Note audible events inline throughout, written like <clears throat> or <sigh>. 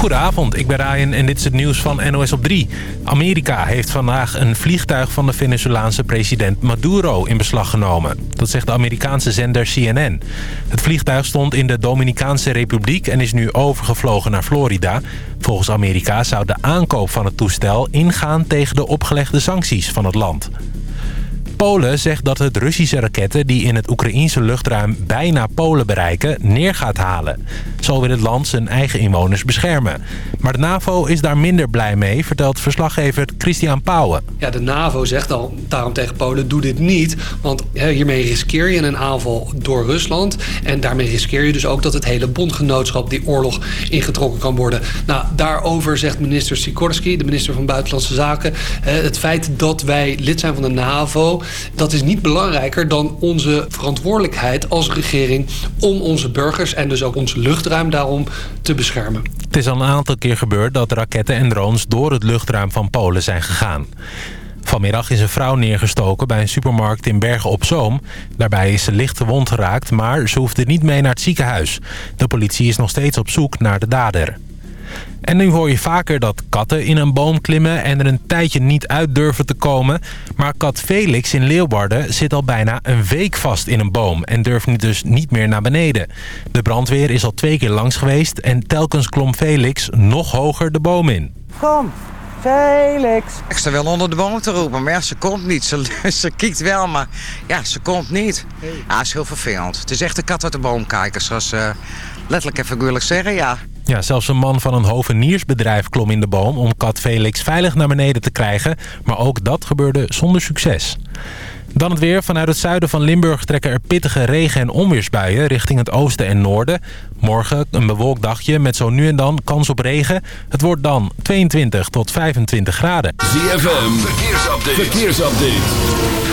Goedenavond, ik ben Ryan en dit is het nieuws van NOS op 3. Amerika heeft vandaag een vliegtuig van de Venezolaanse president Maduro in beslag genomen. Dat zegt de Amerikaanse zender CNN. Het vliegtuig stond in de Dominicaanse Republiek en is nu overgevlogen naar Florida. Volgens Amerika zou de aankoop van het toestel ingaan tegen de opgelegde sancties van het land. Polen zegt dat het Russische raketten die in het Oekraïense luchtruim bijna Polen bereiken neer gaat halen. Zo wil het land zijn eigen inwoners beschermen. Maar de NAVO is daar minder blij mee, vertelt verslaggever Christian Pauwen. Ja, de NAVO zegt al daarom tegen Polen, doe dit niet. Want hiermee riskeer je een aanval door Rusland. En daarmee riskeer je dus ook dat het hele bondgenootschap die oorlog ingetrokken kan worden. Nou, daarover zegt minister Sikorski, de minister van Buitenlandse Zaken... het feit dat wij lid zijn van de NAVO dat is niet belangrijker dan onze verantwoordelijkheid als regering... om onze burgers en dus ook ons luchtruim daarom te beschermen. Het is al een aantal keer gebeurd dat raketten en drones door het luchtruim van Polen zijn gegaan. Vanmiddag is een vrouw neergestoken bij een supermarkt in Bergen op Zoom. Daarbij is ze licht gewond geraakt, maar ze hoefde niet mee naar het ziekenhuis. De politie is nog steeds op zoek naar de dader. En nu hoor je vaker dat katten in een boom klimmen en er een tijdje niet uit durven te komen. Maar kat Felix in Leeuwarden zit al bijna een week vast in een boom en durft nu dus niet meer naar beneden. De brandweer is al twee keer langs geweest en telkens klom Felix nog hoger de boom in. Kom, Felix. Ik sta wel onder de boom te roepen, maar ja, ze komt niet. Ze, <laughs> ze kijkt wel, maar ja, ze komt niet. Ja, is heel vervelend. Het is echt een kat uit de boom kijken, zoals uh, letterlijk en figuurlijk zeggen, ja. Ja, zelfs een man van een hoveniersbedrijf klom in de boom... om kat Felix veilig naar beneden te krijgen. Maar ook dat gebeurde zonder succes. Dan het weer. Vanuit het zuiden van Limburg trekken er pittige regen- en onweersbuien richting het oosten en noorden. Morgen een bewolkt dagje met zo nu en dan kans op regen. Het wordt dan 22 tot 25 graden. ZFM, verkeersupdate. verkeersupdate.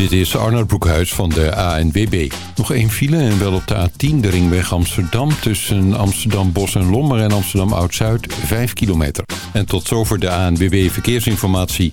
Dit is Arnold Broekhuis van de ANWB. Nog één file en wel op de A10, de ringweg Amsterdam... tussen Amsterdam Bos en Lommer en Amsterdam Oud-Zuid, 5 kilometer. En tot zover de ANWB Verkeersinformatie.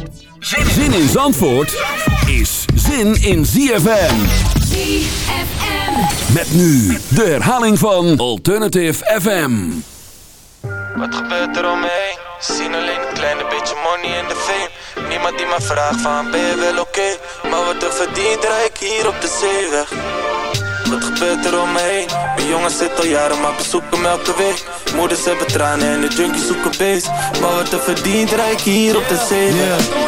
Zin in Zandvoort is zin in ZFM. ZFM. Met nu de herhaling van Alternative FM. Wat gebeurt er omheen? Zien alleen een kleine beetje money in de fame Niemand die me vraagt van ben je wel oké Maar wat er verdient rijk hier op de zeeweg Mijn jongens zitten al jaren maar bezoeken me elke week. Moeders hebben tranen en de junkies zoeken beest. Maar wat er verdient rijk hier op de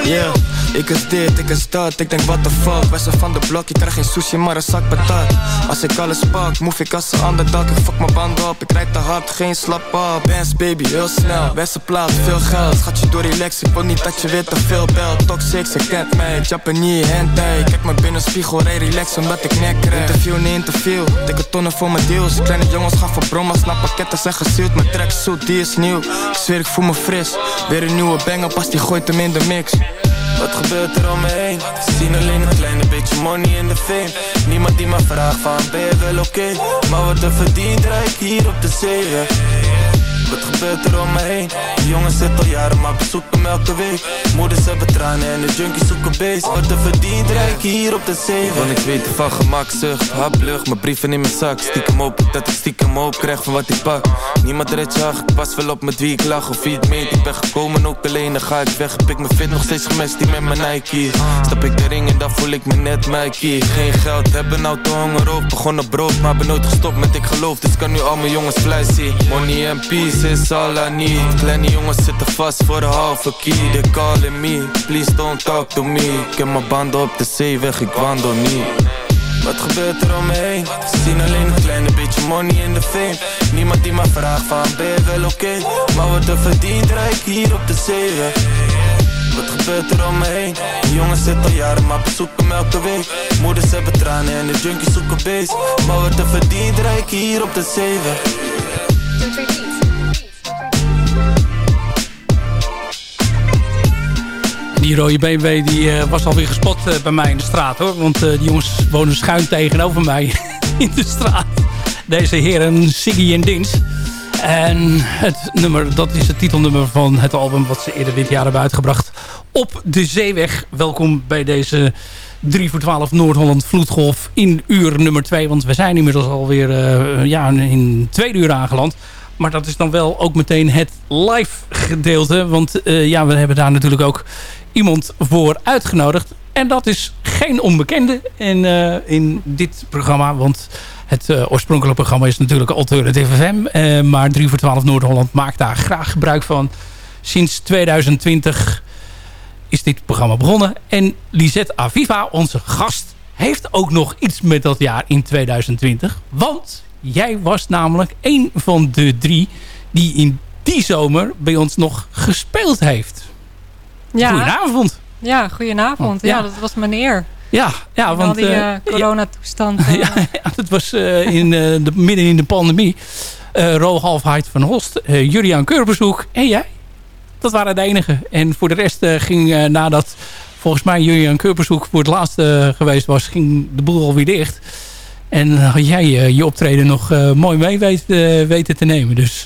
yeah ik is dit, ik is dat, ik denk what the fuck? Wij zijn van de blok, je krijgt geen sushi maar een zak patat. Als ik alles pak, move ik als een ander dak. Ik fuck mijn banden op, ik rijd te hard, geen slap op. Bands baby, heel snel, beste plaats, veel geld. Schat je door relax, ik wil niet dat je weer te veel belt. Toxic, ze kent mij, Japanese hentai. Kijk me binnen spiegel, rij relax omdat ik nek krijg. Interview niet interview, dikke tonnen voor mijn deals. Kleine jongens gaan voor brommas, naar pakketten zijn gezield. Mijn track zoet, die is nieuw, ik zweer ik voel me fris. Weer een nieuwe banger, pas die gooit hem in de mix wat gebeurt er om me heen? Zien alleen een kleine beetje money in de fame Niemand die me vraagt van ben je wel oké? Maar wat er verdient rijk hier op de zee Wat gebeurt er om me heen? De jongens zitten al jaren maar bezoeken me elke week. Moeders hebben tranen en de junkies zoeken beest. Wat er verdient rijk hier op de zee. Want ik weet van gemakzucht, haplucht Mijn brieven in mijn zak, stiekem op Dat ik stiekem op krijg van wat ik pak. Niemand redt je ik pas wel op met wie ik lach Of wie het meent, ik ben gekomen ook alleen Dan ga ik weg, heb ik mijn fit nog steeds gemest Die met mijn Nike. Stap ik de ring en dan voel ik me net Mikey. Geen geld, hebben nou te honger op Begonnen brood, maar ben nooit gestopt met ik geloof. Dus kan nu al mijn jongens blij zien. Money and peace is all I need Kleine jongens zitten vast voor de halve key. They calling me, please don't talk to me. Ik heb mijn banden op de zeeweg, ik wandel niet. Wat gebeurt er om me? Ze zien alleen een kleine beetje money in de fame. Niemand die me vraagt van ben je wel oké? Maar wat er verdient rijk hier op de zeeweg wat gebeurt er om me? De jongens zitten al jaren maar bezoeken me elke week. Moeders hebben tranen en de junkies zoeken beest. Maar wat er verdient rijk hier op de zeeweg Die rode BMW die, uh, was alweer gespot uh, bij mij in de straat hoor. Want uh, die jongens wonen schuin tegenover mij <laughs> in de straat. Deze heren Siggy en Dins. En het nummer, dat is het titelnummer van het album wat ze eerder dit jaar hebben uitgebracht. Op de Zeeweg. Welkom bij deze 3 voor 12 Noord-Holland Vloedgolf in uur nummer 2. Want we zijn inmiddels alweer ja, in tweede uur aangeland. Maar dat is dan wel ook meteen het live gedeelte. Want ja, we hebben daar natuurlijk ook iemand voor uitgenodigd. En dat is geen onbekende in, uh, in dit programma. Want het uh, oorspronkelijke programma is natuurlijk Alternative FM. Uh, maar 3 voor 12 Noord-Holland maakt daar graag gebruik van. Sinds 2020 is dit programma begonnen. En Lisette Aviva, onze gast, heeft ook nog iets met dat jaar in 2020. Want jij was namelijk een van de drie die in die zomer bij ons nog gespeeld heeft. Ja. Goedenavond. Ja, goedenavond. Ja, ja dat was mijn eer. Ja, ja In want... al die uh, ja, coronatoestand. <laughs> ja, ja, dat was uh, in, uh, de, midden in de pandemie. Uh, Ro Halfheid van Host, Julian Keurbezoek en jij. Dat waren de enige. En voor de rest ging nadat volgens mij Julian Keurbezoek voor het laatste geweest was... ging de boel alweer dicht. En had jij je optreden nog mooi mee weten te nemen. Dus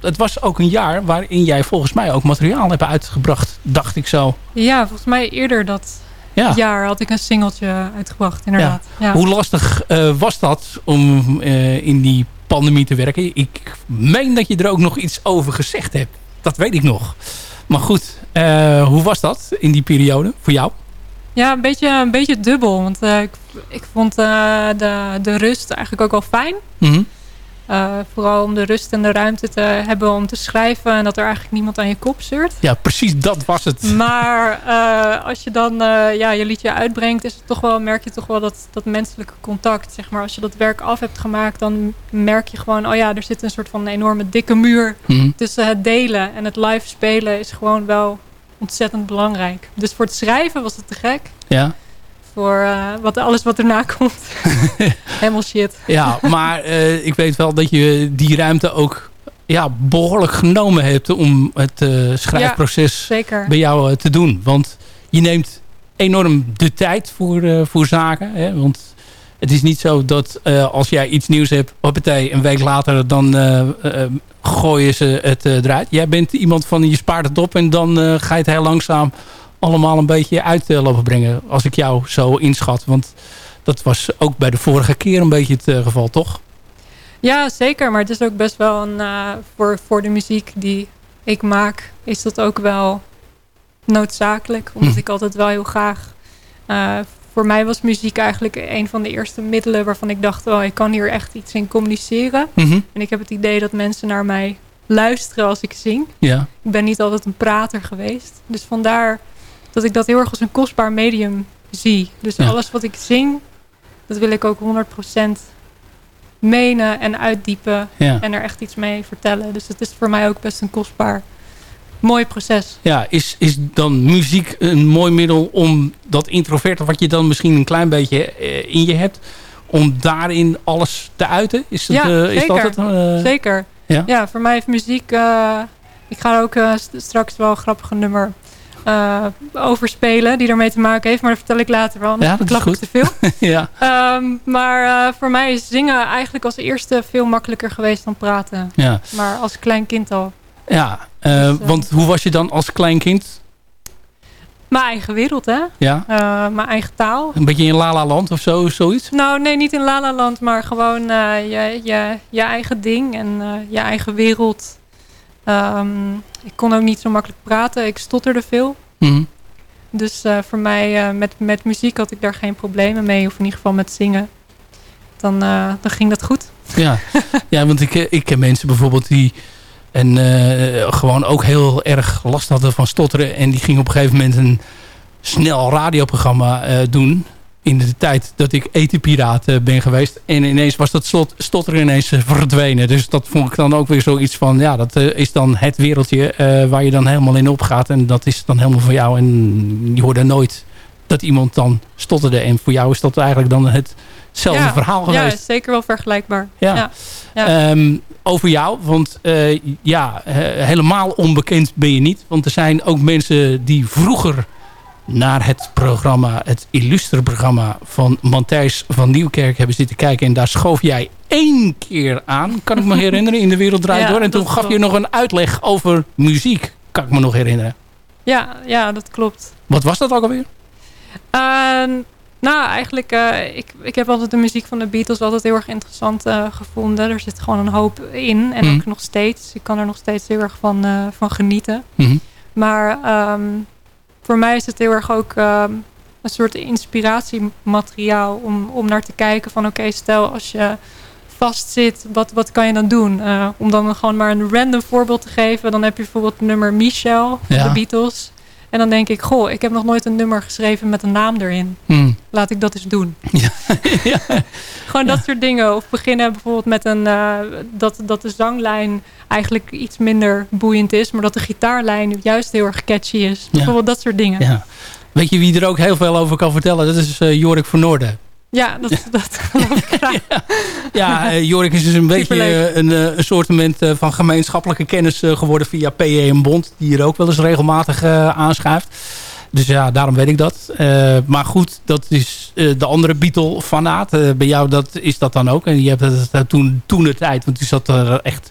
het was ook een jaar waarin jij volgens mij ook materiaal hebt uitgebracht, dacht ik zo. Ja, volgens mij eerder dat ja. jaar had ik een singeltje uitgebracht, inderdaad. Ja. Ja. Hoe lastig uh, was dat om uh, in die pandemie te werken? Ik meen dat je er ook nog iets over gezegd hebt. Dat weet ik nog. Maar goed, uh, hoe was dat in die periode voor jou? Ja, een beetje, een beetje dubbel. Want ik, ik vond de, de rust eigenlijk ook wel fijn. Mm -hmm. Uh, vooral om de rust en de ruimte te hebben om te schrijven. En dat er eigenlijk niemand aan je kop zeurt. Ja, precies dat was het. Maar uh, als je dan uh, ja, je liedje uitbrengt, is het toch wel, merk je toch wel dat, dat menselijke contact. Zeg maar. Als je dat werk af hebt gemaakt, dan merk je gewoon... oh ja, er zit een soort van enorme dikke muur mm. tussen het delen. En het live spelen is gewoon wel ontzettend belangrijk. Dus voor het schrijven was het te gek. Ja voor uh, wat, alles wat erna <laughs> komt. Helemaal shit. Ja, maar uh, ik weet wel dat je die ruimte ook ja, behoorlijk genomen hebt om het uh, schrijfproces ja, bij jou te doen. Want je neemt enorm de tijd voor, voor zaken. Hè? Want het is niet zo dat als jij iets nieuws hebt, hoppatee, een week later dan gooien ze het eruit. Jij bent iemand van je spaart het op en dan ga je het heel langzaam allemaal een beetje uit lopen brengen. Als ik jou zo inschat. Want dat was ook bij de vorige keer een beetje het uh, geval, toch? Ja, zeker. Maar het is ook best wel een... Uh, voor, voor de muziek die ik maak... is dat ook wel noodzakelijk. Omdat hm. ik altijd wel heel graag... Uh, voor mij was muziek eigenlijk een van de eerste middelen... waarvan ik dacht, oh, ik kan hier echt iets in communiceren. Mm -hmm. En ik heb het idee dat mensen naar mij luisteren als ik zing. Ja. Ik ben niet altijd een prater geweest. Dus vandaar dat ik dat heel erg als een kostbaar medium zie. Dus ja. alles wat ik zing, dat wil ik ook 100% menen en uitdiepen. Ja. En er echt iets mee vertellen. Dus het is voor mij ook best een kostbaar, mooi proces. Ja, is, is dan muziek een mooi middel om dat introverte... wat je dan misschien een klein beetje uh, in je hebt... om daarin alles te uiten? Is, dat, ja, uh, zeker. is dat het? Uh, zeker. Ja? ja, voor mij heeft muziek... ik ga ook straks wel een grappige nummer uh, overspelen die ermee te maken heeft. Maar dat vertel ik later wel. Ja, dat is goed. te veel. <laughs> ja. Um, maar uh, voor mij is zingen eigenlijk als eerste veel makkelijker geweest dan praten. Ja. Maar als klein kind al. Ja, uh, dus, want hoe was je dan als klein kind? Mijn eigen wereld, hè? Ja. mijn eigen taal. Een beetje in Lala Land of zo, zoiets? Nou, nee, niet in Lala Land, maar gewoon je, je, je eigen ding en je eigen wereld. Um, ik kon ook niet zo makkelijk praten. Ik stotterde veel. Mm -hmm. Dus uh, voor mij, uh, met, met muziek had ik daar geen problemen mee. Of in ieder geval met zingen. Dan, uh, dan ging dat goed. Ja, <laughs> ja want ik, ik ken mensen bijvoorbeeld die... En gewoon ook heel erg last hadden van stotteren. En die gingen op een gegeven moment een snel radioprogramma doen in de tijd dat ik etepiraat uh, ben geweest. En ineens was dat slot, stotteren ineens uh, verdwenen. Dus dat vond ik dan ook weer zoiets van... ja, dat uh, is dan het wereldje waar je dan helemaal in opgaat. En dat is dan helemaal voor jou. En je hoort er nooit dat iemand dan stotterde. En voor jou is dat eigenlijk dan hetzelfde ja, verhaal geweest. Ja, zeker wel vergelijkbaar. Ja. Ja. Ja. Ehm, over jou, want eh, ja, he- helemaal onbekend ben je niet. Want er zijn ook mensen die vroeger naar het programma, het illustre programma van Matthijs van Nieuwkerk hebben zitten kijken. En daar schoof jij één keer aan, kan ik me <laughs> herinneren, in de wereld draait Ja, door. En toen gaf je nog een uitleg over muziek, kan ik me nog herinneren. Ja, ja, dat klopt. Wat was dat ook alweer? Ehm, nou, eigenlijk, eh, ik, ik heb altijd de muziek van de Beatles altijd heel erg interessant eh, gevonden. Er zit gewoon een hoop in. En Mhm. ook nog steeds. Ik kan er nog steeds heel erg van, eh, van genieten. Mhm. Maar ehm, voor mij is het heel erg ook ehm, een soort inspiratiemateriaal om, om naar te kijken van oké, stel als je vastzit, wat, wat kan je dan doen? Eh, om dan gewoon maar een random voorbeeld te geven, dan heb je bijvoorbeeld het nummer Michelle van Ja. de Beatles. En dan denk ik, goh, ik heb nog nooit een nummer geschreven met een naam erin. Hmm. Laat ik dat eens doen. <laughs> Gewoon dat soort dingen. Of beginnen bijvoorbeeld met een eh, dat, dat de zanglijn eigenlijk iets minder boeiend is, maar dat de gitaarlijn juist heel erg catchy is. Bijvoorbeeld dat soort dingen. Ja. Weet je wie er ook heel veel over kan vertellen? Dat is eh, Jorik van Noorden. Ja, dat, dat <laughs> geloof ik graag. Ja, eh, Jorik is dus een beetje eh, een, een eh, van gemeenschappelijke kennis geworden via PE en Bond. Die hier ook wel eens regelmatig aanschuift. Dus ja, daarom weet ik dat. Maar goed, dat is de andere Beatle-fanaat. Bij jou dat, is dat dan ook. En je hebt het eh, toen, toen de tijd, want je zat er echt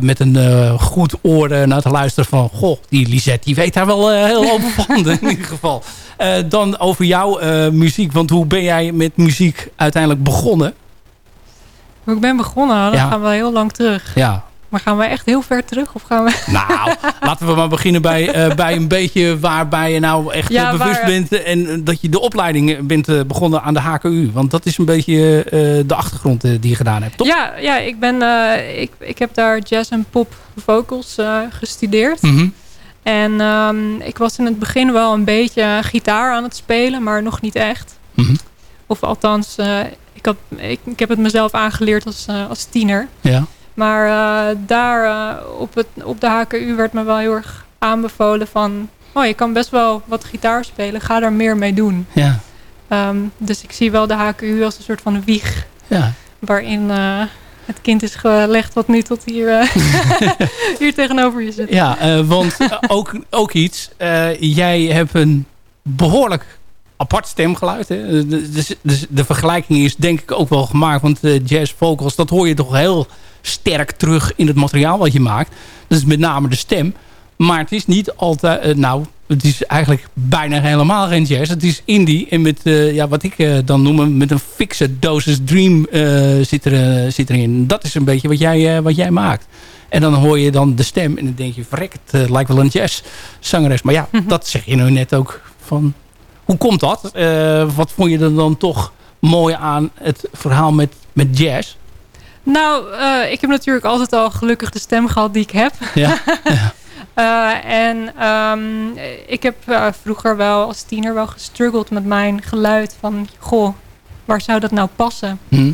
met een goed oor naar te luisteren van... Goh, die Lisette, die weet daar wel heel veel van <laughs> in ieder geval. Eh, dan over jouw eh, muziek. Want hoe ben jij met muziek uiteindelijk begonnen? Hoe ik ben begonnen, dan Ja. gaan we heel lang terug. Ja, Maar gaan we echt heel ver terug? Of gaan we... <laughs> Nou, laten we maar beginnen bij, eh, bij een beetje waarbij je nou echt Ja, bewust waar- bent. En dat je de opleiding bent begonnen aan de HKU. Want dat is een beetje de achtergrond die je gedaan hebt, toch? Ja, ja ik, ben, ik, ik heb daar jazz en pop vocals gestudeerd. Mhm. En ehm, ik was in het begin wel een beetje gitaar aan het spelen, maar nog niet echt. Mhm. Of althans, eh, ik, had, ik, ik heb het mezelf aangeleerd als, eh, als tiener. Ja. Maar eh, daar op, het, op de HKU werd me wel heel erg aanbevolen van... Oh, je kan best wel wat gitaar spelen. Ga daar meer mee doen. Ja. Ehm, dus ik zie wel de HKU als een soort van wieg. Ja. Waarin het kind is gelegd wat nu tot hier, eh, <laughs> hier tegenover je zit. Ja, eh, want eh, ook, ook iets. jij hebt een behoorlijk apart stemgeluid. Hè? De, de, vergelijking is denk ik ook wel gemaakt. Want jazz vocals, dat hoor je toch heel sterk terug in het materiaal wat je maakt. Dat is met name de stem. Maar het is niet altijd... eh, nou, het is eigenlijk bijna helemaal geen jazz. Het is indie. En met eh, ja, wat ik eh, dan noem met een fikse dosis dream zit, er, zit erin. Dat is een beetje wat jij, wat jij maakt. En dan hoor je dan de stem en dan denk je... verrek, het lijkt wel een jazzzangeres. Maar ja, dat zeg je nu net ook van... Hoe komt dat? Wat vond je er dan toch mooi aan het verhaal met, met jazz? Nou, ik heb natuurlijk altijd al gelukkig de stem gehad die ik heb. Ja. <laughs> Eh, en ehm, ik heb eh, vroeger wel als tiener wel gestruggeld met mijn geluid. Van, goh, waar zou dat nou passen? Hm.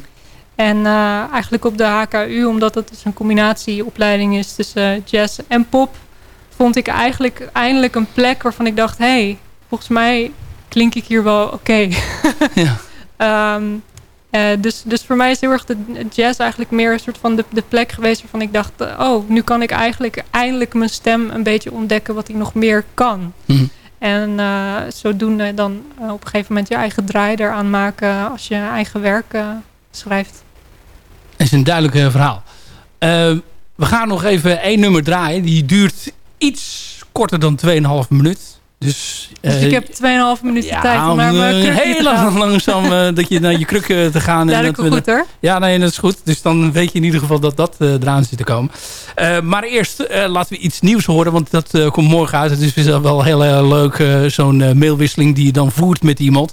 En eh, eigenlijk op de HKU, omdat het dus een combinatieopleiding is tussen jazz en pop, vond ik eigenlijk eindelijk een plek waarvan ik dacht, hé, hey, volgens mij klink ik hier wel oké. Ja. <laughs> Ehm, eh, dus, dus voor mij is heel erg de jazz eigenlijk meer een soort van de, de plek geweest waarvan ik dacht, eh, oh, nu kan ik eigenlijk eindelijk mijn stem een beetje ontdekken wat ik nog meer kan. Mhm. En eh, zodoende dan eh, op een gegeven moment je eigen draai eraan maken als je eigen werk eh, schrijft. Dat is een duidelijk eh, verhaal. Eh, we gaan nog even één nummer draaien. Die duurt iets korter dan 2,5 minuut. Dus, Dus eh, ik heb 2,5 minuten ja, tijd om naar mijn eh, krukje heel te gaan. lang- langzaam eh, dat je naar je kruk eh, te gaan. Ja, dat komt goed, hoor. Ja, nee, dat is goed. Dus dan weet je in ieder geval dat dat eh, eraan zit te komen. Eh, maar eerst eh, laten we iets nieuws horen. Want dat eh, komt morgen uit. Het is wel heel, heel leuk. eh, Zo'n eh, mailwisseling die je dan voert met iemand.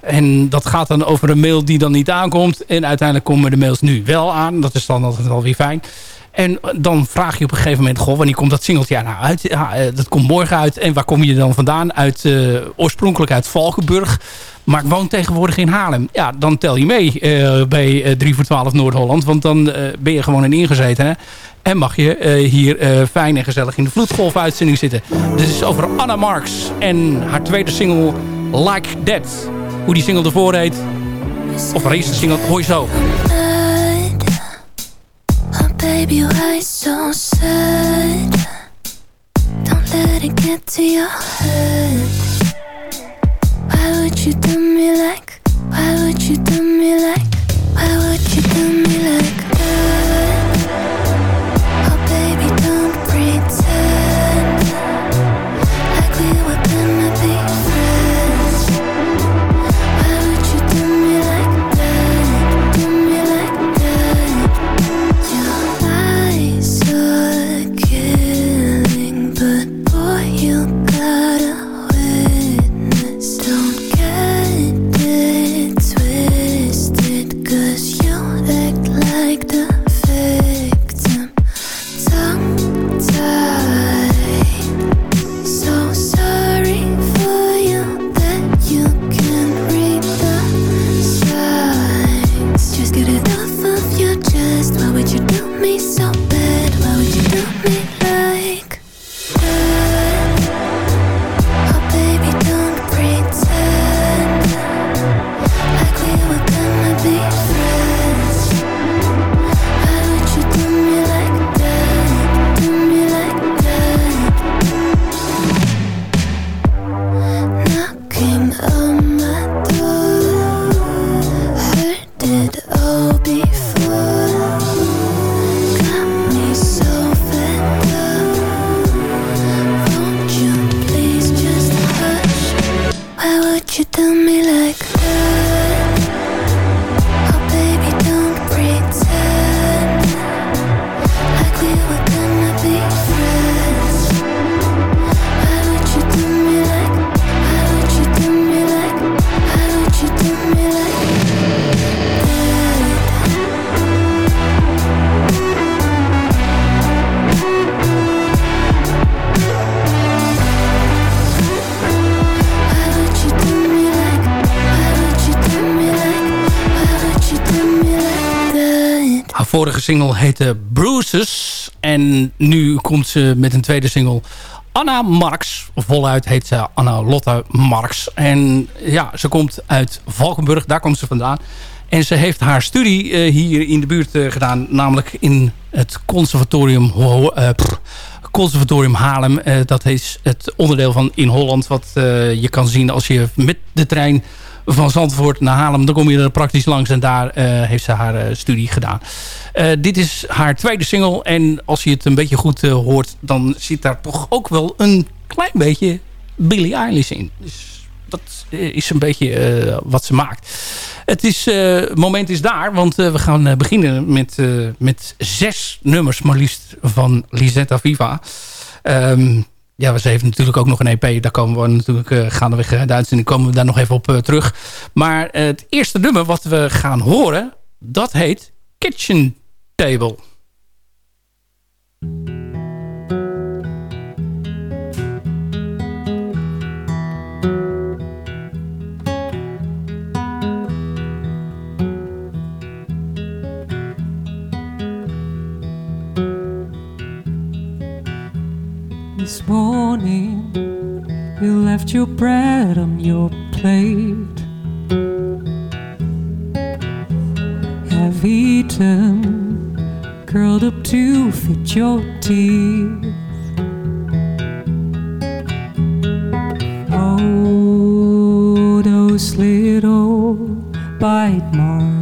En dat gaat dan over een mail die dan niet aankomt. En uiteindelijk komen de mails nu wel aan. Dat is dan altijd wel weer fijn. En dan vraag je op een gegeven moment... Goh, wanneer komt dat singeltje nou uit? Eh, dat komt morgen uit. En waar kom je dan vandaan? Uit, eh, oorspronkelijk uit Valkenburg. Maar ik woon tegenwoordig in Haarlem. Ja, dan tel je mee eh, bij eh 3 voor 12 Noord-Holland. Want dan ben je gewoon een ingezetene. En mag je hier fijn en gezellig in de vloedgolf-uitzending zitten. Dit is over Anna Marks en haar tweede single Like That. Hoe die single ervoor heet, of race single, hoor je zo. Baby, why so sad? Don't let it get to your head. Why would you do me like? Why would you do me like? Why would you do me like vorige single heette Bruises. En nu komt ze met een tweede single. Anna Marx. Voluit heet ze Anna Lotte Marx. En ja, ze komt uit Valkenburg. Daar komt ze vandaan. En ze heeft haar studie eh, hier in de buurt eh, gedaan. Namelijk in het conservatorium, pff, conservatorium Haarlem. Dat is het onderdeel van in Holland. Wat je kan zien als je met de trein van Zandvoort naar Haarlem. Dan kom je er praktisch langs en daar eh, heeft ze haar eh, studie gedaan. Eh, dit is haar tweede single. En als je het een beetje goed hoort, dan zit daar toch ook wel een klein beetje Billie Eilish in. Dus dat is een beetje wat ze maakt. Het is, moment is daar, want we gaan beginnen met, met zes nummers maar liefst van Lisetta Viva. Ehm, ja, ze heeft natuurlijk ook nog een EP. Daar komen we natuurlijk uh, gaandeweg de uitzending komen we daar nog even op uh, terug. Maar uh, het eerste nummer wat we gaan horen, dat heet Kitchen Table. This morning you left your bread on your plate. Have eaten, curled up to fit your teeth. Oh, those little bite marks.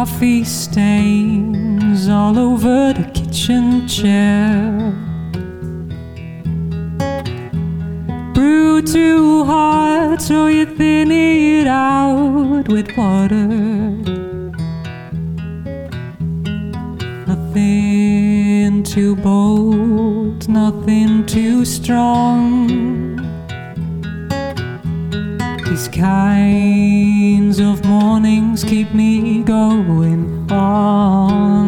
Coffee stains all over the kitchen chair. Brew too hot, so you thin it out with water. Nothing too bold, nothing too strong. These mornings keep me going on.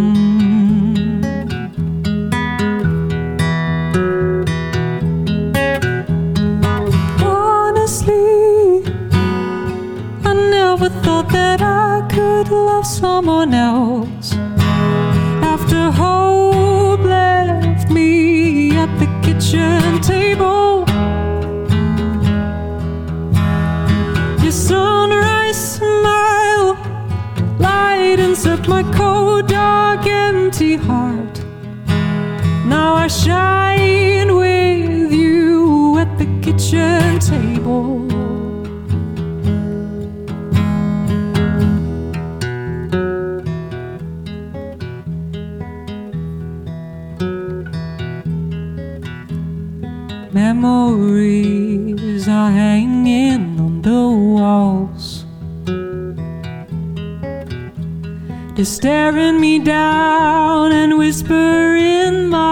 They're staring me down and whispering my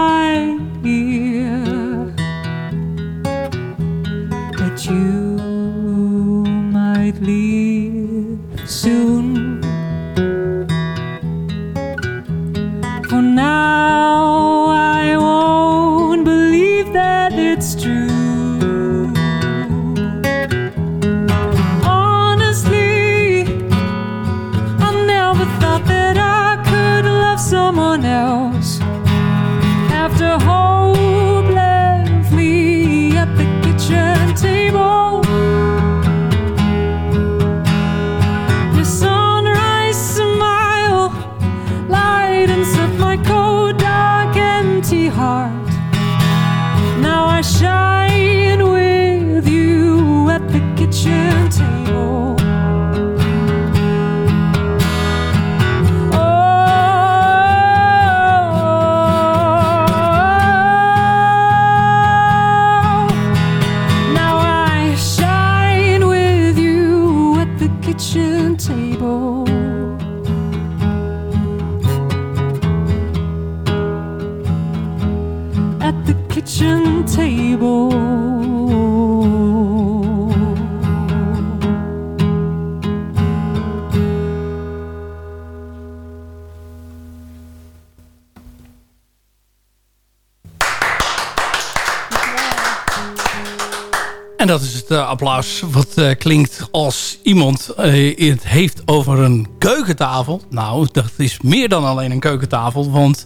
wat eh, klinkt als iemand eh, het heeft over een keukentafel. Nou, dat is meer dan alleen een keukentafel. Want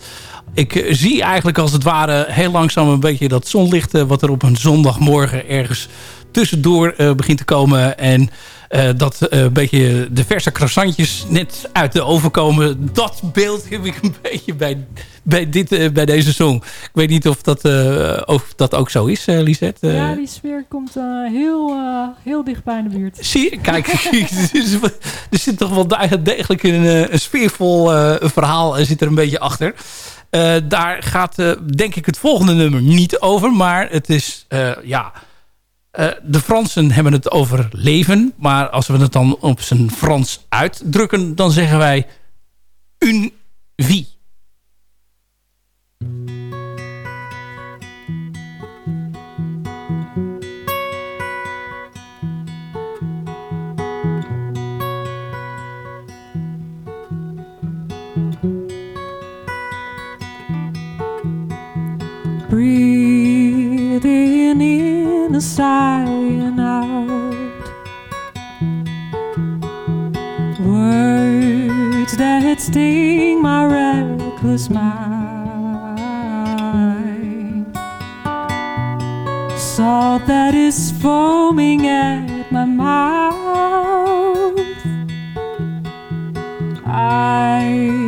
ik eh, zie eigenlijk als het ware heel langzaam een beetje dat zonlicht... wat er op een zondagmorgen ergens tussendoor eh, begint te komen. En eh, dat eh, een beetje de verse croissantjes net uit de oven komen. Dat beeld heb ik een beetje bij, bij, dit, bij deze song. Ik weet niet of dat, of dat ook zo is, Lisette. Ja, die sfeer komt heel, heel dichtbij in de buurt. Zie je, kijk, <laughs> er zit toch wel degelijk een, een sfeervol verhaal en zit er een beetje achter. Daar gaat, denk ik, het volgende nummer niet over. Maar het is, ja... eh, de Fransen hebben het over leven. Maar als we het dan op zijn Frans uitdrukken... dan zeggen wij... Une vie. In a sigh and out. Words that sting my reckless mind. Salt that is foaming at my mouth. I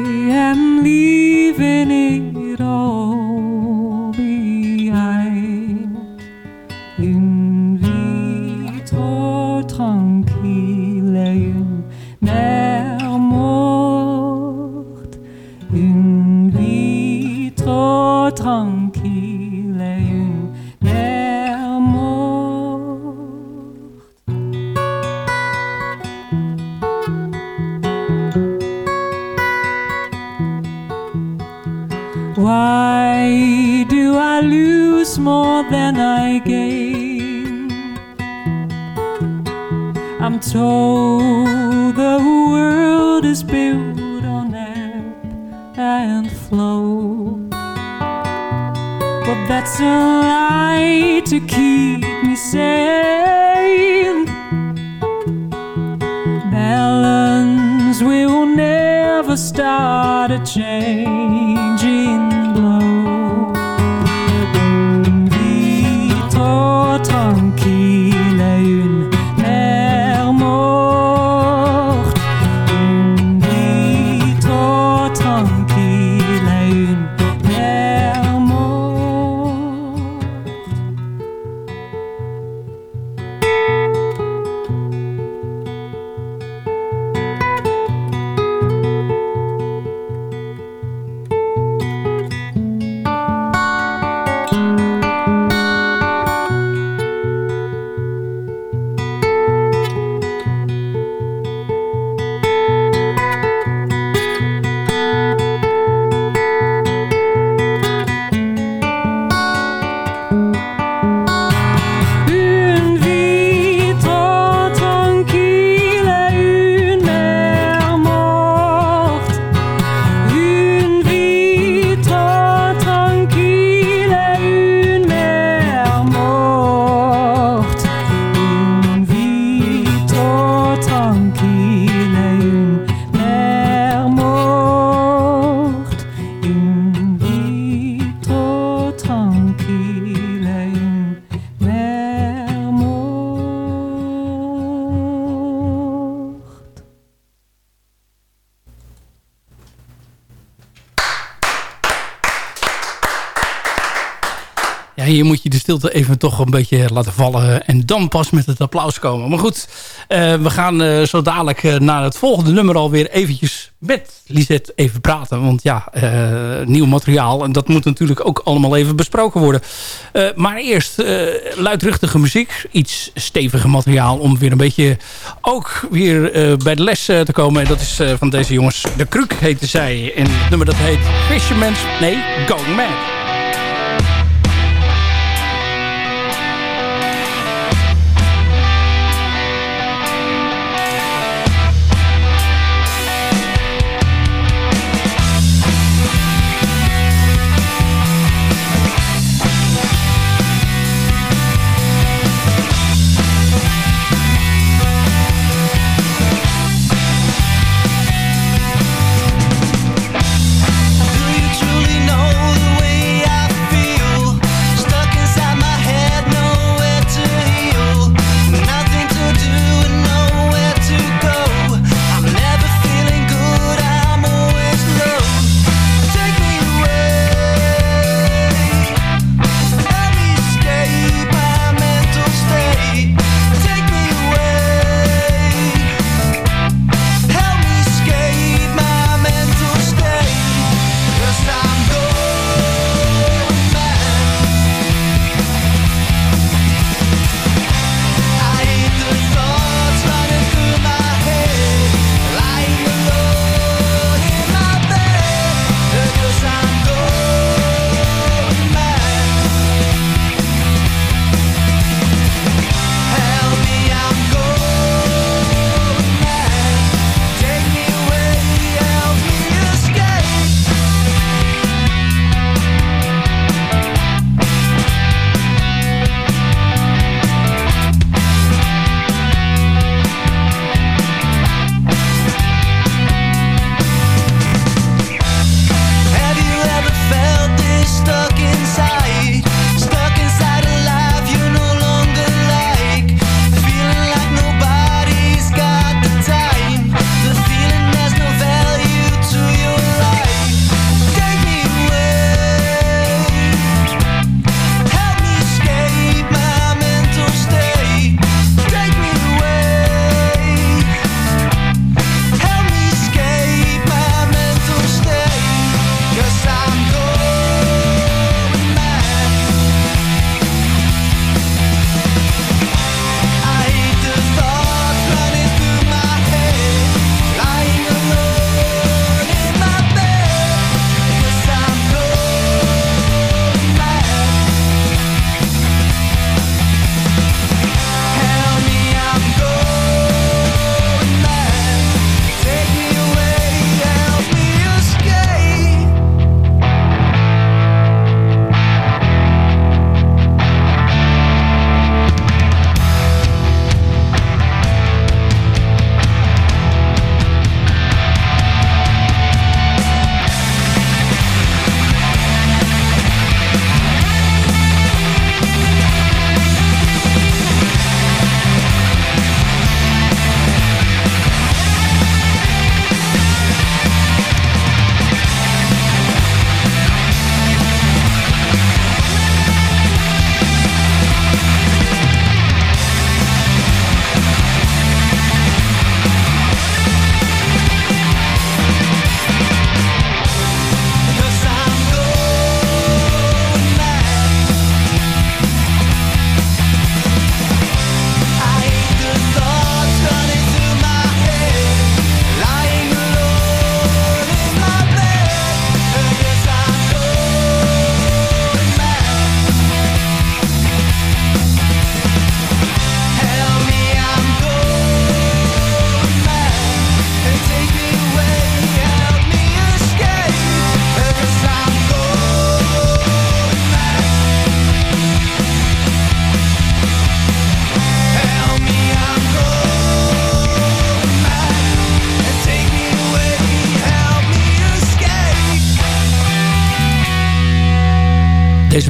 Why do I lose more than I gain? I'm told the world is built on ebb and flow. But that's a lie to keep me sane. Balance will never start a changing hier moet je de stilte even toch een beetje laten vallen. En dan pas met het applaus komen. Maar goed, eh, we gaan eh, zo dadelijk eh, naar het volgende nummer alweer eventjes met Lisette even praten. Want ja, nieuw materiaal. En dat moet natuurlijk ook allemaal even besproken worden. Maar eerst luidruchtige muziek. Iets stevige materiaal om weer een beetje ook weer bij de les te komen. En dat is van deze jongens. De Kruk heette zij. En het nummer dat heet Fisherman's... Nee, Going Mad.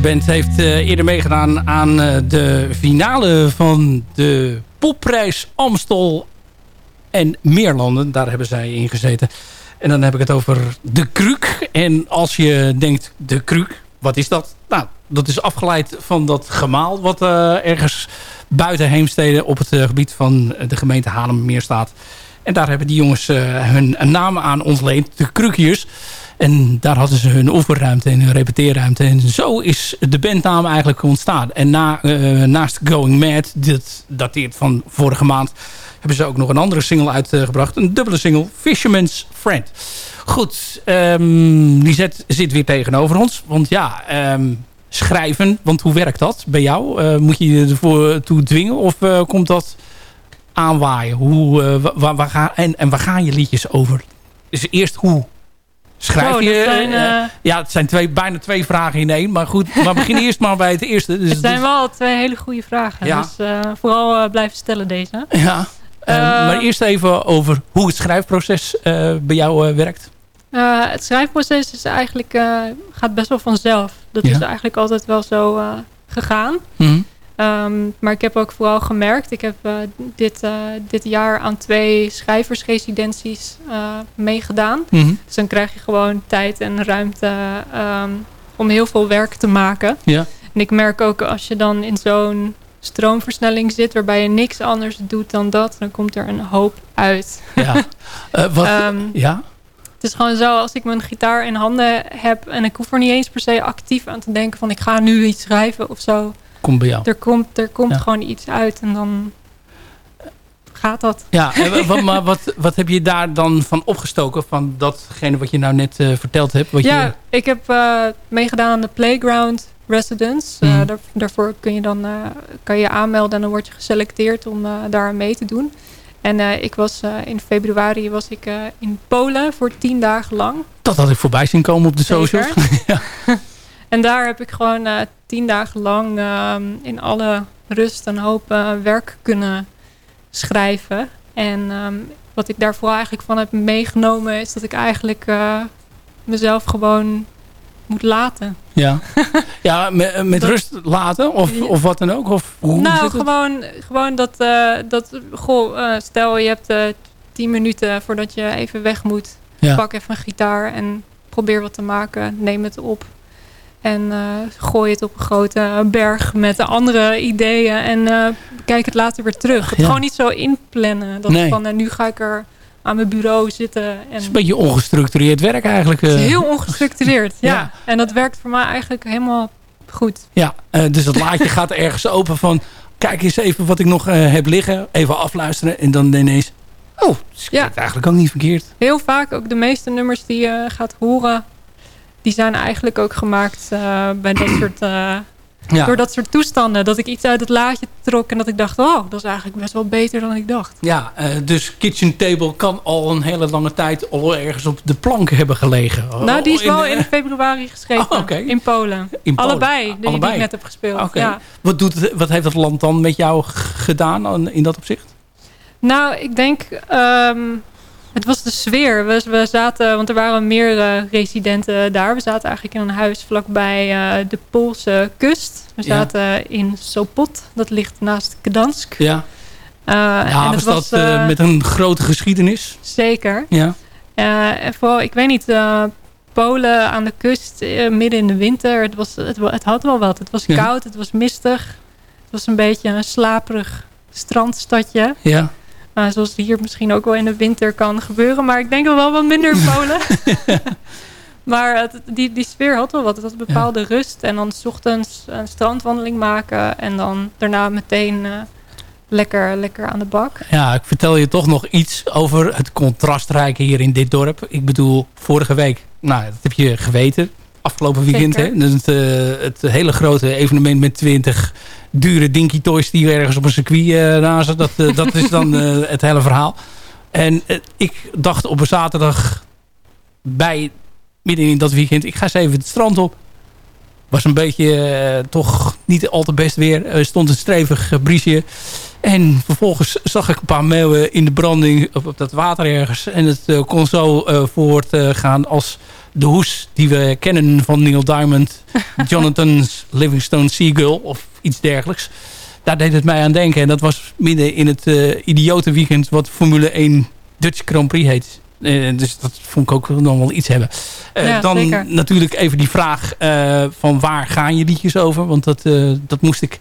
Band heeft eh, eerder meegedaan aan eh, de finale van de popprijs Amstel en Meerlanden. Daar hebben zij in gezeten. En dan heb ik het over de Kruk. En als je denkt, de Kruk, wat is dat? Nou, dat is afgeleid van dat gemaal... wat eh, ergens buiten Heemstede op het gebied van de gemeente Haarlemmermeer staat. En daar hebben die jongens hun naam aan ontleend. De Krukiers. En daar hadden ze hun oefenruimte en hun repeteerruimte. En zo is de bandnaam eigenlijk ontstaan. En na, eh, naast Going Mad, dit dateert van vorige maand... hebben ze ook nog een andere single uitgebracht. Een dubbele single, Fisherman's Friend. Goed, um, zit weer tegenover ons. Want ja, ehm, schrijven, want hoe werkt dat bij jou? Eh, moet je je ervoor toe dwingen of eh, komt dat aanwaaien? Hoe, wa- waar, waar gaan, en, en waar gaan je liedjes over? Dus eerst hoe schrijf Zo, je? zijn, eh, ja, het zijn twee, bijna twee vragen in één. Maar goed, maar begin <laughs> eerst maar bij het eerste. Dus het zijn dus- wel twee hele goede vragen. Ja. Dus eh, vooral eh, blijven stellen deze. Ja. Eh, Eh, maar eerst even over hoe het schrijfproces bij jou werkt. Het schrijfproces is eigenlijk, gaat best wel vanzelf. Dat Ja. is eigenlijk altijd wel zo gegaan. Mhm. Ehm, maar ik heb ook vooral gemerkt, ik heb eh, dit, eh, dit jaar aan twee schrijversresidenties eh, meegedaan. Mhm. Dus dan krijg je gewoon tijd en ruimte ehm, om heel veel werk te maken. Ja. En ik merk ook als je dan in zo'n stroomversnelling zit waarbij je niks anders doet dan dat, dan komt er een hoop uit. Ja. <laughs> Wat, Ehm, ja? Het is gewoon zo, als ik mijn gitaar in handen heb en ik hoef er niet eens per se actief aan te denken van ik ga nu iets schrijven of zo. Komt bij jou. Er komt, er komt Ja. gewoon iets uit en dan gaat dat. Ja, wat, <laughs> maar wat, wat heb je daar dan van opgestoken? Van datgene wat je nou net eh, verteld hebt? Wat ja, je, ik heb eh, meegedaan aan de Playground Residence. Eh, Mhm. daar, daarvoor kun je dan, kan je aanmelden en dan word je geselecteerd om daar mee te doen. En ik was in februari was ik in Polen voor tien dagen lang. dat had ik voorbij zien komen op de Zeker. socials. <laughs> ja. En daar heb ik gewoon eh, tien dagen lang ehm, in alle rust een hoop eh, werk kunnen schrijven. En ehm, wat ik daar vooral eigenlijk van heb meegenomen is dat ik eigenlijk eh, mezelf gewoon moet laten. Ja, <laughs> ja met, met Dat- rust laten of, of wat dan ook? Of hoe nou, gewoon, gewoon dat, dat goh, stel je hebt tien minuten voordat je even weg moet. Ja. Pak even een gitaar en probeer wat te maken. Neem het op. En eh, gooi het op een grote berg met de andere ideeën. En eh, kijk het later weer terug. Het gewoon niet zo inplannen. Dat Nee. van eh, nu ga ik er aan mijn bureau zitten. En Het is een beetje ongestructureerd werk eigenlijk. het is heel ongestructureerd. <laughs> ja. Ja. En dat werkt voor mij eigenlijk helemaal goed. Ja, dus het laadje gaat ergens open van... kijk eens even wat ik nog heb liggen. Even afluisteren en dan ineens... Oh, het Ja. eigenlijk ook niet verkeerd. Heel vaak, ook de meeste nummers die je gaat horen... die zijn eigenlijk ook gemaakt eh, bij dat <clears throat> soort... eh, Ja. Door dat soort toestanden. Dat ik iets uit het laadje trok en dat ik dacht... oh, dat is eigenlijk best wel beter dan ik dacht. Ja, eh, dus Kitchen Table kan al een hele lange tijd... al ergens op de plank hebben gelegen. nou, die is wel in februari geschreven. Oh. In Polen. In Polen. Allebei, die, die Allebei. ik net heb gespeeld. Ja. Wat, doet, het- wat heeft dat land dan met jou gedaan aan- in dat opzicht? Nou, ik denk... ehm, het was de sfeer. We, we zaten, want er waren meerdere residenten daar. We zaten eigenlijk in een huis vlakbij eh, de Poolse kust. We Ja. zaten in Sopot. Dat ligt naast Gdansk. Ja, Eh, ja en was het dat was eh, eh, met een grote geschiedenis? Zeker. Ja. Eh, en vooral, ik weet niet, eh, Polen aan de kust, eh, midden in de winter. Het, was, het, het had wel wat. Het was Ja. koud, het was mistig. Het was een beetje een slaperig strandstadje. Ja. Eh, zoals hier misschien ook wel in de winter kan gebeuren. Maar ik denk wel wel wat minder in <laughs> Polen. <laughs> maar het, die, die sfeer had wel wat. Het had een bepaalde rust. En dan 's ochtends een strandwandeling maken. En dan daarna meteen eh, lekker, lekker aan de bak. Ja, ik vertel je toch nog iets over het contrastrijke hier in dit dorp. Ik bedoel, vorige week, nou, dat heb je geweten. Afgelopen weekend, Zeker. hè? Dus het, eh, het hele grote evenement met 20 dure dinky toys die ergens op een circuit razen. Dat, eh, dat is dan eh, het hele verhaal. En ik dacht op een zaterdag bij, midden in dat weekend, ik ga eens even het strand op. Was een beetje toch niet al te best weer. Er stond een stevig uh, briesje. En vervolgens zag ik een paar meeuwen in de branding op, op dat water ergens. En het uh, kon zo uh, voort uh, gaan als de hoes die we kennen van Neil Diamond. <laughs> Jonathan's Livingstone Seagull of iets dergelijks. Daar deed het mij aan denken. En dat was midden in het uh, idiote weekend wat Formule 1 Dutch Grand Prix heet. Eh, dus dat vond ik ook nog wel iets hebben. Eh, Ja, dan zeker. natuurlijk even die vraag eh, van waar gaan je liedjes over? Want dat, eh, dat moest ik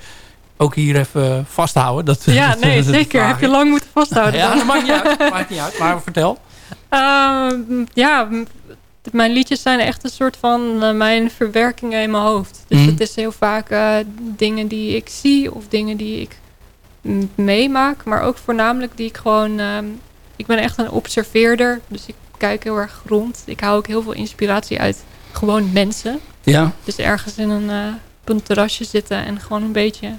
ook hier even vasthouden. Dat, Ja, dat- nee, dat- zeker. vraag Heb je lang moeten vasthouden. Ja, dat maakt niet uit. Dat maakt niet uit. Maar vertel. <laughs> Ehm, ja, mijn liedjes zijn echt een soort van eh, mijn verwerkingen in mijn hoofd. Dus Mhm. het is heel vaak eh, dingen die ik zie of dingen die ik meemaak. Maar ook voornamelijk die ik gewoon... ehm, ik ben echt een observeerder, dus ik kijk heel erg rond. Ik hou ook heel veel inspiratie uit gewoon mensen. Ja. Dus ergens in een, eh, op een terrasje zitten en gewoon een beetje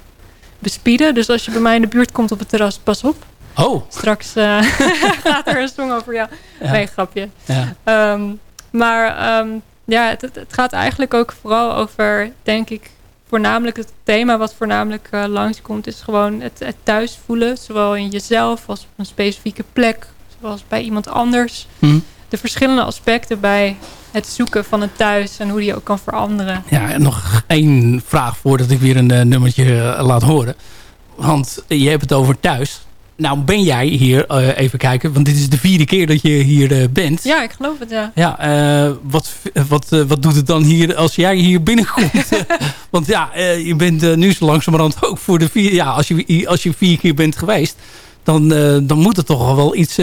bespieden. Dus als je bij mij in de buurt komt op het terras, pas op. Oh. Straks <laughs> gaat er een song over jou. Ja. Nee, grapje. Ja. Ehm, maar ehm, ja, het, gaat eigenlijk ook vooral over, denk ik, voornamelijk het thema wat voornamelijk eh, langskomt, is gewoon het, het thuis voelen. Zowel in jezelf als op een specifieke plek, zoals bij iemand anders. Hm. De verschillende aspecten bij het zoeken van het thuis en hoe die ook kan veranderen. Ja, en nog één vraag voordat ik weer een eh, nummertje eh, laat horen. Want je hebt het over thuis. Nou ben jij hier, eh, even kijken, want dit is de vierde keer dat je hier eh, bent. Ja, ik geloof het, ja. Ja, eh, wat, wat, wat doet het dan hier als jij hier binnenkomt? <laughs> Want ja, je bent nu zo langzamerhand ook voor de vier... Ja, als je, als je vier keer bent geweest... Dan, dan moet het toch wel iets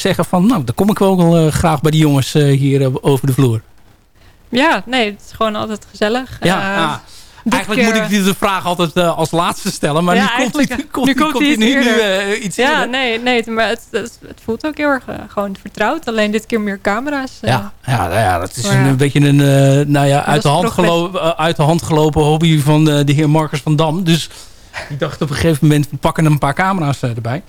zeggen van... Nou, dan kom ik wel wel, graag bij die jongens hier over de vloer. Ja, nee, het is gewoon altijd gezellig. Ja, ah. Eigenlijk moet ik deze vraag altijd eh, als laatste stellen. Maar Ja, nu komt <laughs> nu komt nu, iets nu eerder. eh, iets Ja, eerder. nee, nee, maar het, het, het voelt ook heel erg eh, gewoon vertrouwd. Alleen dit keer meer camera's. eh. Ja, ja, nou ja, dat is Maar een, ja. beetje een eh, nou ja, uit, de hand gelopen, eh, uit de hand gelopen hobby van eh, de heer Marcus van Dam. Dus ik dacht op een gegeven moment, we pakken een paar camera's eh, erbij.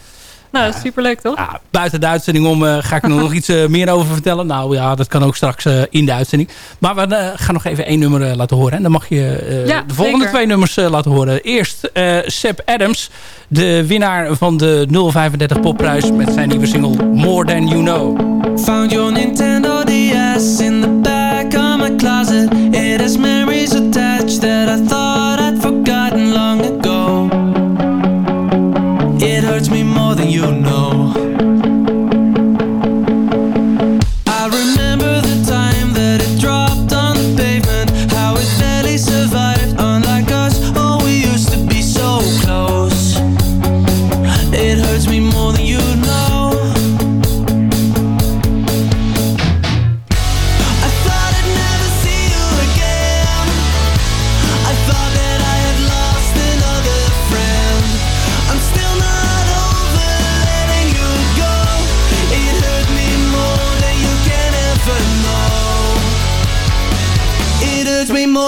Nou, dat is superleuk, toch? Buiten de uitzending om eh, ga ik er nog <laughs> iets eh, meer over vertellen. Nou ja, dat kan ook straks eh, in de uitzending. Maar we gaan nog even één nummer laten horen. En dan mag je eh, Ja, de volgende zeker. twee nummers eh, laten horen. Eerst eh Seb Adams, de winnaar van de 035 popprijs met zijn nieuwe single More Than You Know. Found your Nintendo DS in the back of my closet. It has memories attached that I thought more than you know.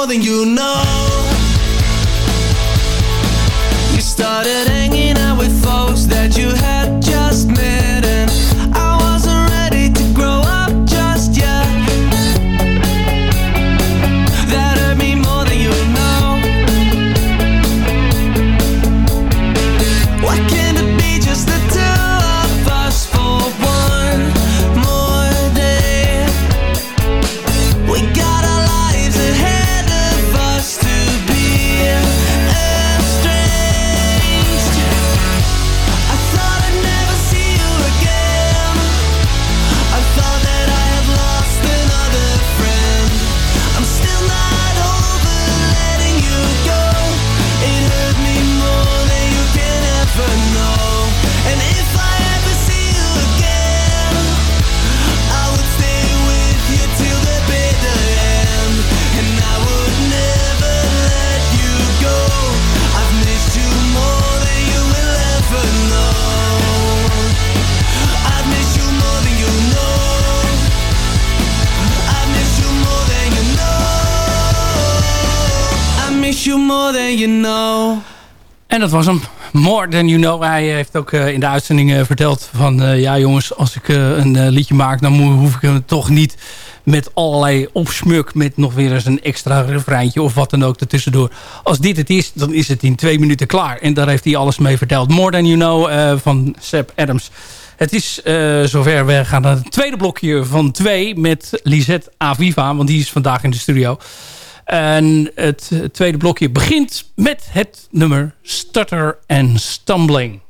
More than you know. You started you know. En dat was hem. More Than You Know. Hij heeft ook eh, in de uitzending eh, verteld van... eh, ja jongens, als ik een liedje maak... dan hoef ik hem toch niet met allerlei opsmuk... met nog weer eens een extra refreintje of wat dan ook ertussendoor. Als dit het is, dan is het in twee minuten klaar. En daar heeft hij alles mee verteld. More Than You Know van Seb Adams. Het is zover. We gaan naar het tweede blokje van twee... met Lisette Aviva, want die is vandaag in de studio... En het tweede blokje begint met het nummer Stutter and Stumbling.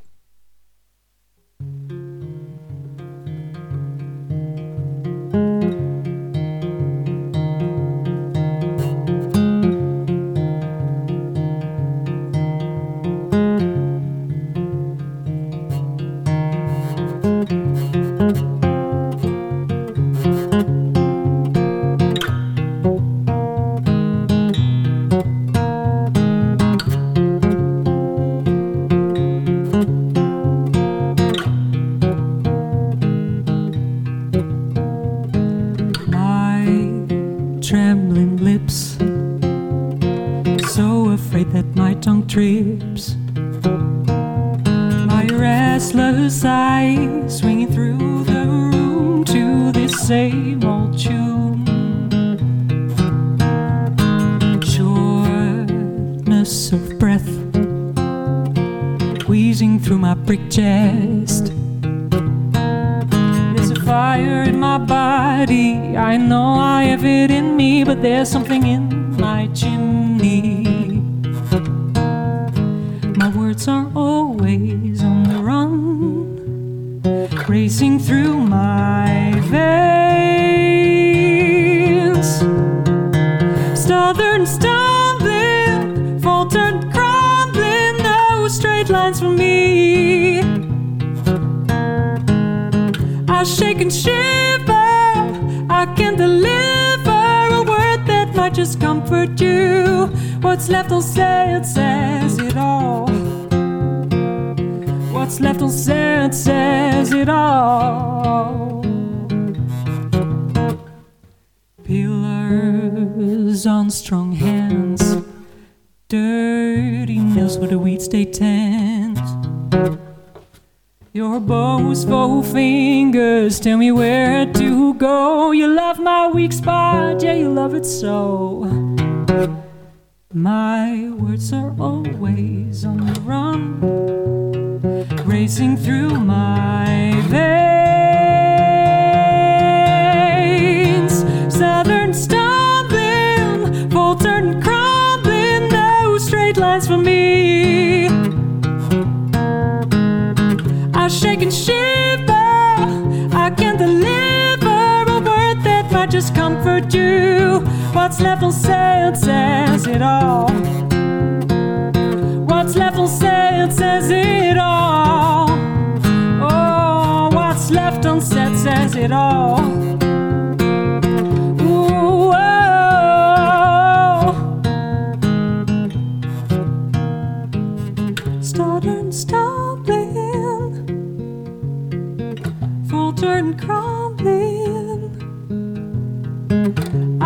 Hands, dirty nails where the weeds stay tanned. Your bows boastful fingers tell me where to go. You love my weak spot, yeah, you love it so. My words are always on the run, racing through my veins. What's say it says it all. What's say it says it all. Oh, what's left unsaid says it all.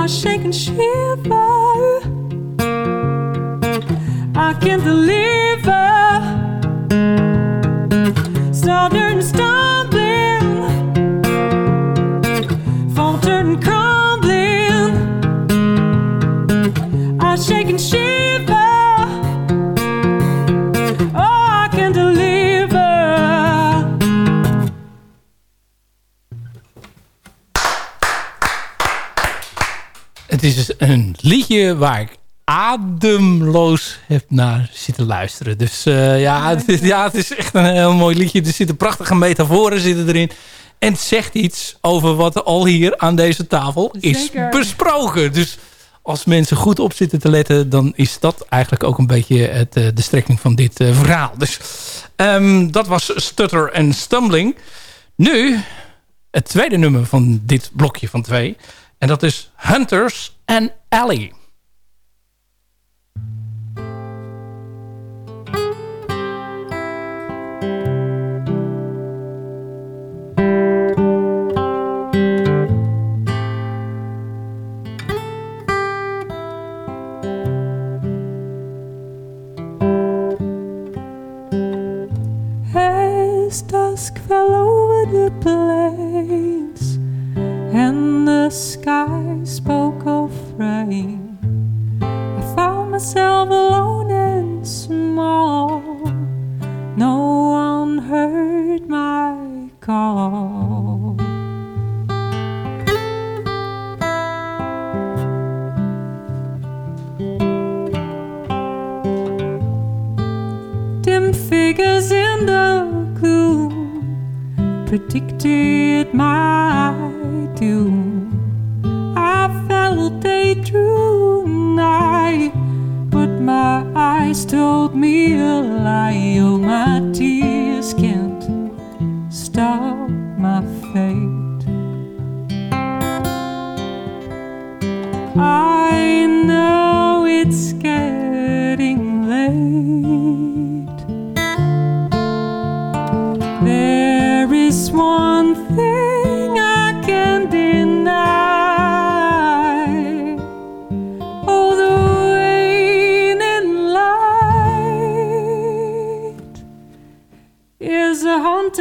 I shake and shiver. I can't deliver. Het is dus een liedje waar ik ademloos heb naar zitten luisteren. Dus eh, ja, het, is- ja, het is echt een heel mooi liedje. Er zitten prachtige metaforen zitten erin. En het zegt iets over wat al hier aan deze tafel is Zeker. besproken. Dus als mensen goed op zitten te letten... dan is dat eigenlijk ook een beetje het, eh, de strekking van dit eh, verhaal. Dus ehm, dat was Stutter en Stumbling. Nu het tweede nummer van dit blokje van twee. En dat is Hunters and Alley.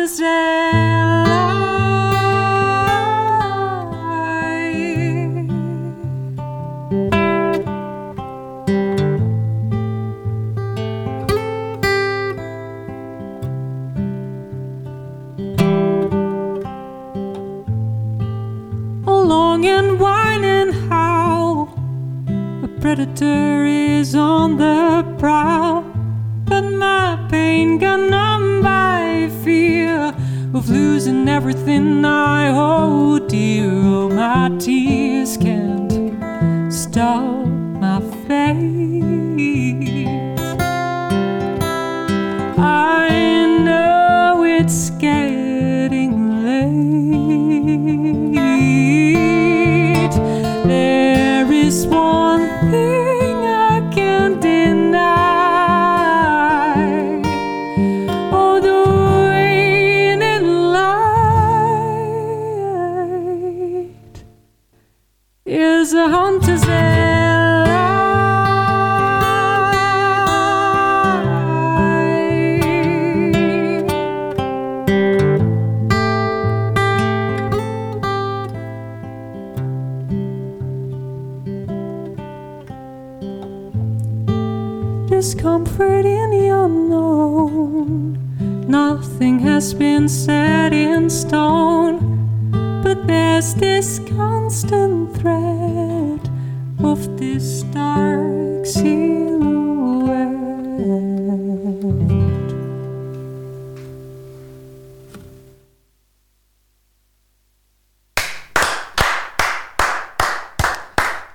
Tuesday.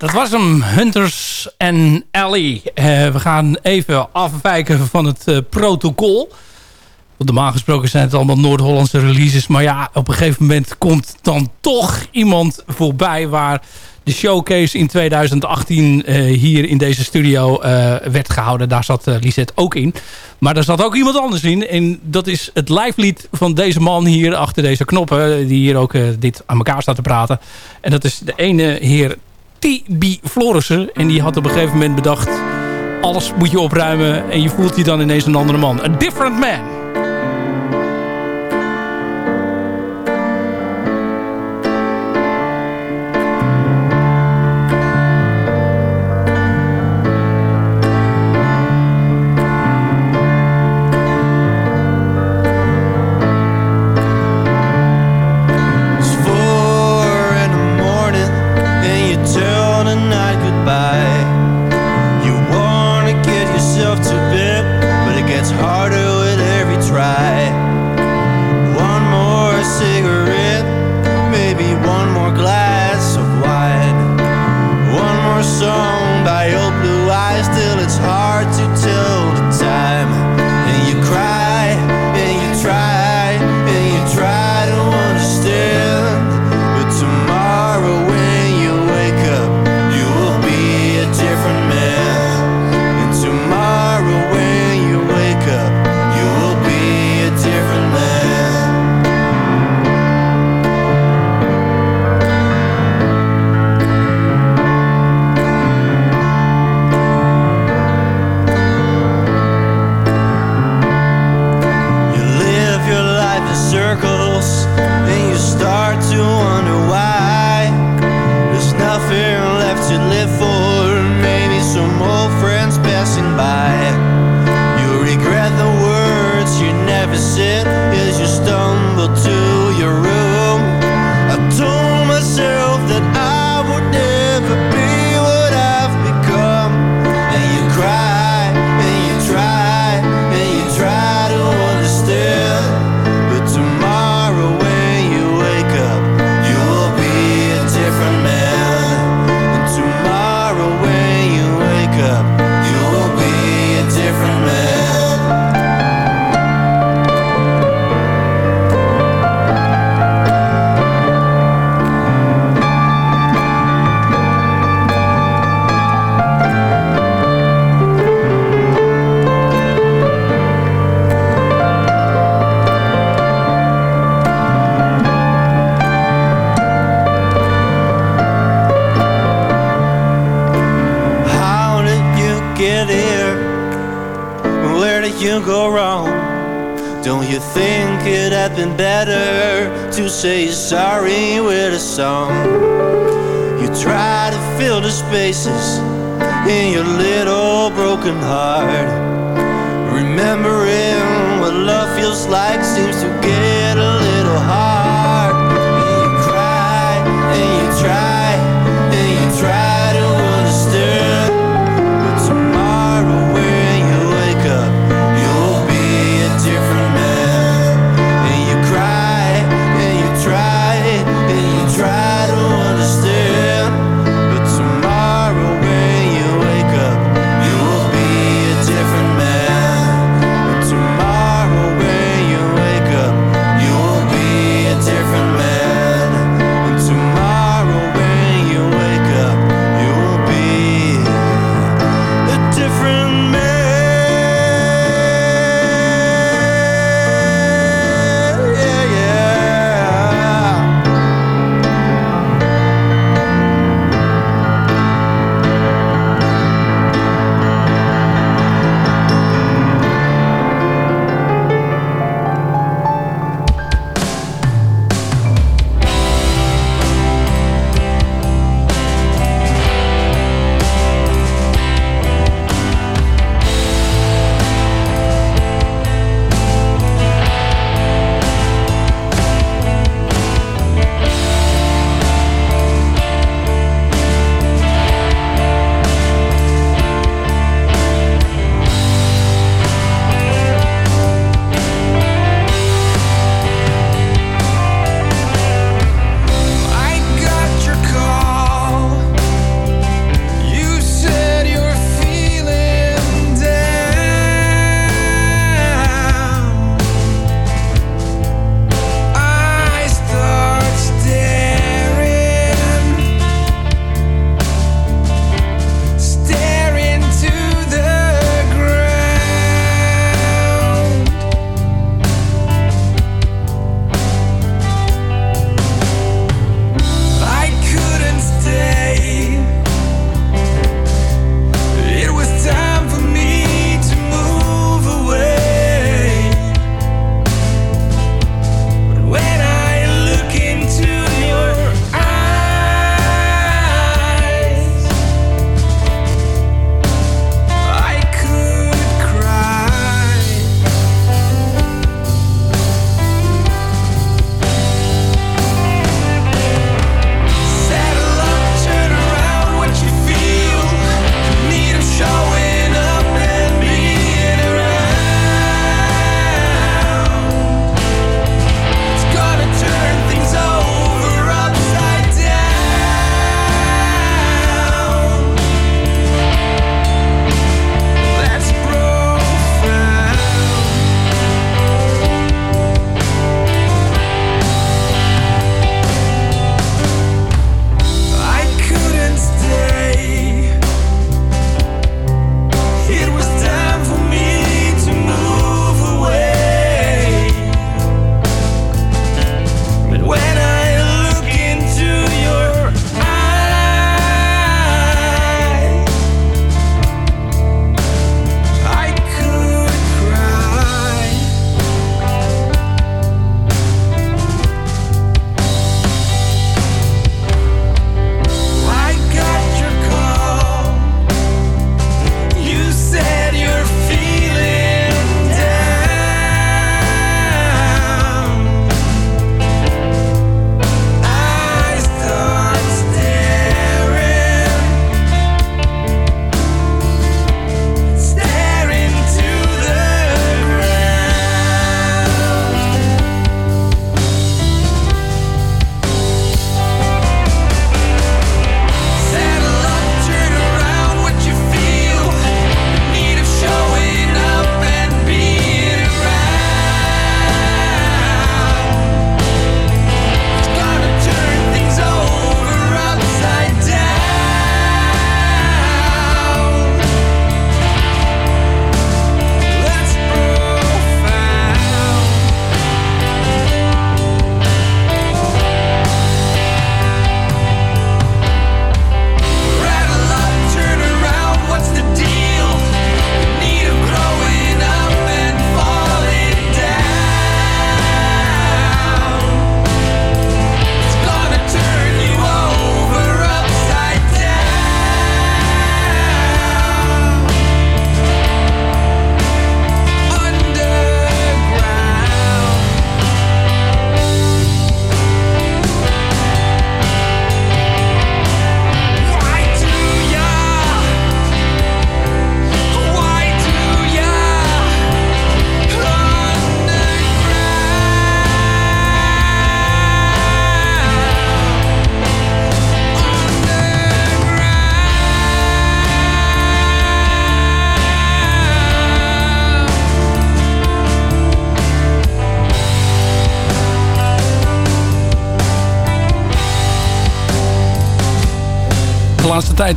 Dat was hem, Hunters en Ellie. Eh, we gaan even afwijken van het eh, protocol. Normaal gesproken zijn het allemaal Noord-Hollandse releases. Maar ja, op een gegeven moment komt dan toch iemand voorbij... waar de showcase in 2018 eh, hier in deze studio werd gehouden. Daar zat Lisette ook in. Maar daar zat ook iemand anders in. En dat is het live lied van deze man hier achter deze knoppen... die hier ook dit aan elkaar staat te praten. En dat is de ene heer T.B. Florissen. En die had op een gegeven moment bedacht... alles moet je opruimen en je voelt je dan ineens een andere man. A different man.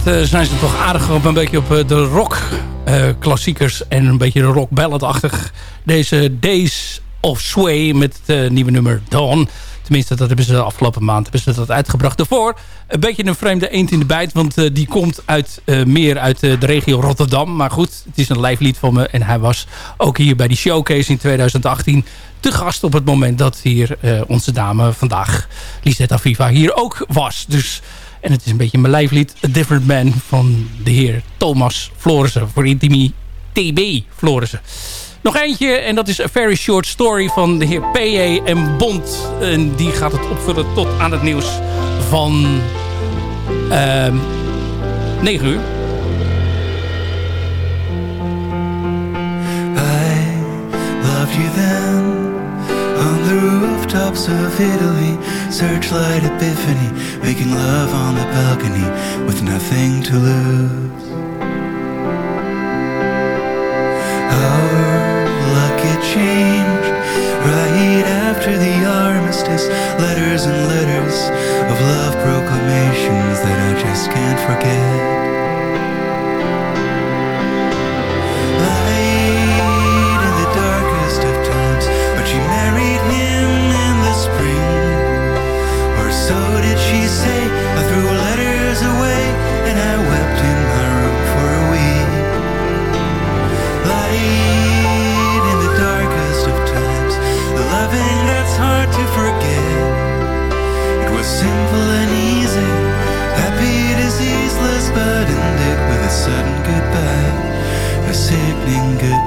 Eh, zijn ze toch aardig op een beetje op eh, de rock eh, klassiekers en een beetje de rock balladachtig. Deze Days of Sway met het nieuwe nummer Dawn. Tenminste, dat hebben ze de afgelopen maand hebben ze dat uitgebracht. Daarvoor een beetje een vreemde eend in de bijt. Want die komt uit, meer uit de regio Rotterdam. Maar goed, het is een lijflied van me. En hij was ook hier bij die showcase in 2018 te gast op het moment dat hier onze dame vandaag, Lisetta Viva, hier ook was. Dus, en het is een beetje mijn lijflied. A Different Man van de heer Thomas Florissen. Voor Intimi TB Florissen. Nog eentje, en dat is A Very Short Story van de heer P.A. en Bond. En die gaat het opvullen tot aan het nieuws van ehm 9 uur. Loved you then on the rooftops of Italy, searchlight epiphany, making love on the balcony with nothing to lose. Our luck it changed right after the armistice, letters and letters of love proclamations that I just can't forget.